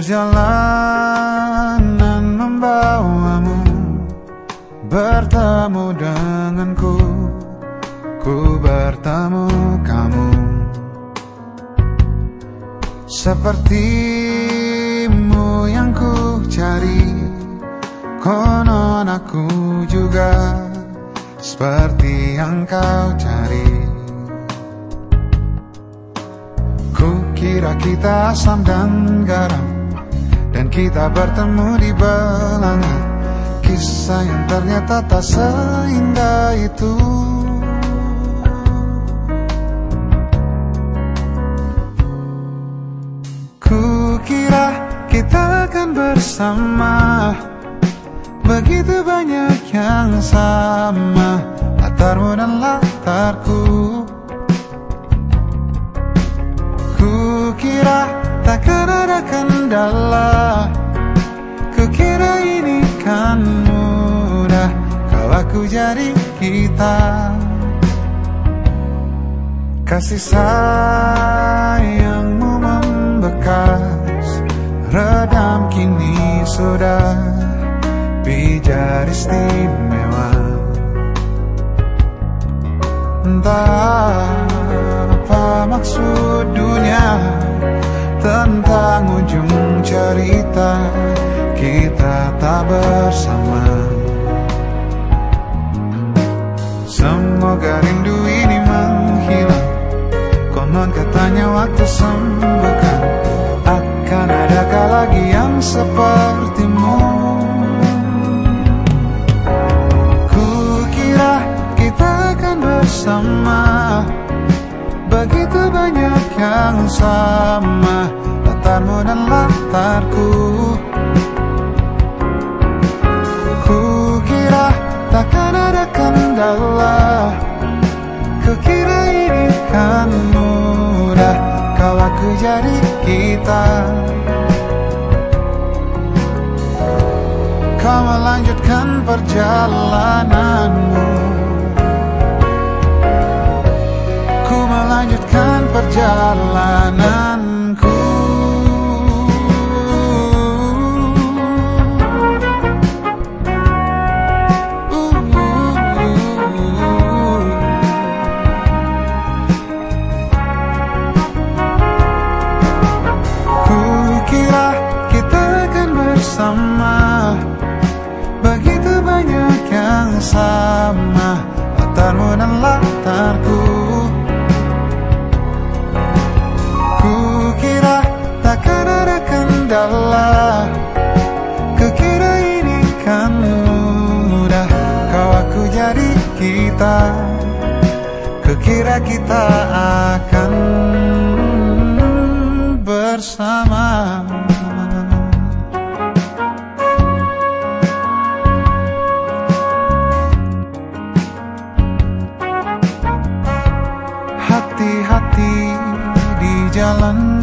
Perjalanan membawamu Bertemu denganku Ku bertemu kamu. Sepertimu yang ku cari Konon aku juga Seperti yang kau cari. Ku kira kita asam dan garam kita bertemu di belanga Kisah yang ternyata tak seindah itu. Kita akan bersama. Begitu banyak yang sama. Latarmu dan latarku. Ku kira takkan ada kendala ini kan mudah Kalau aku jadi kita. Kasih sayangmu membekas Redam kini sudah. Pijar istimewa. Entah apa maksud dunia Tentang ujung cerita kita tak bersama. Semoga rindu ini menghilang. Konon katanya waktu sembuhkan. Akan adakah lagi yang sepertimu? Ku kira kita akan bersama. Begitu banyak yang sama. Latarmu dan latarku Kalau aku jadi kita. Kau melanjutkan perjalananmu. Ku melanjutkan perjalananku sama Latarmu dan latarku Kukira takkan ada kendala Kukira ini kan mudah Kau aku jadi kita. Kukira kita akan bersama 呀啦。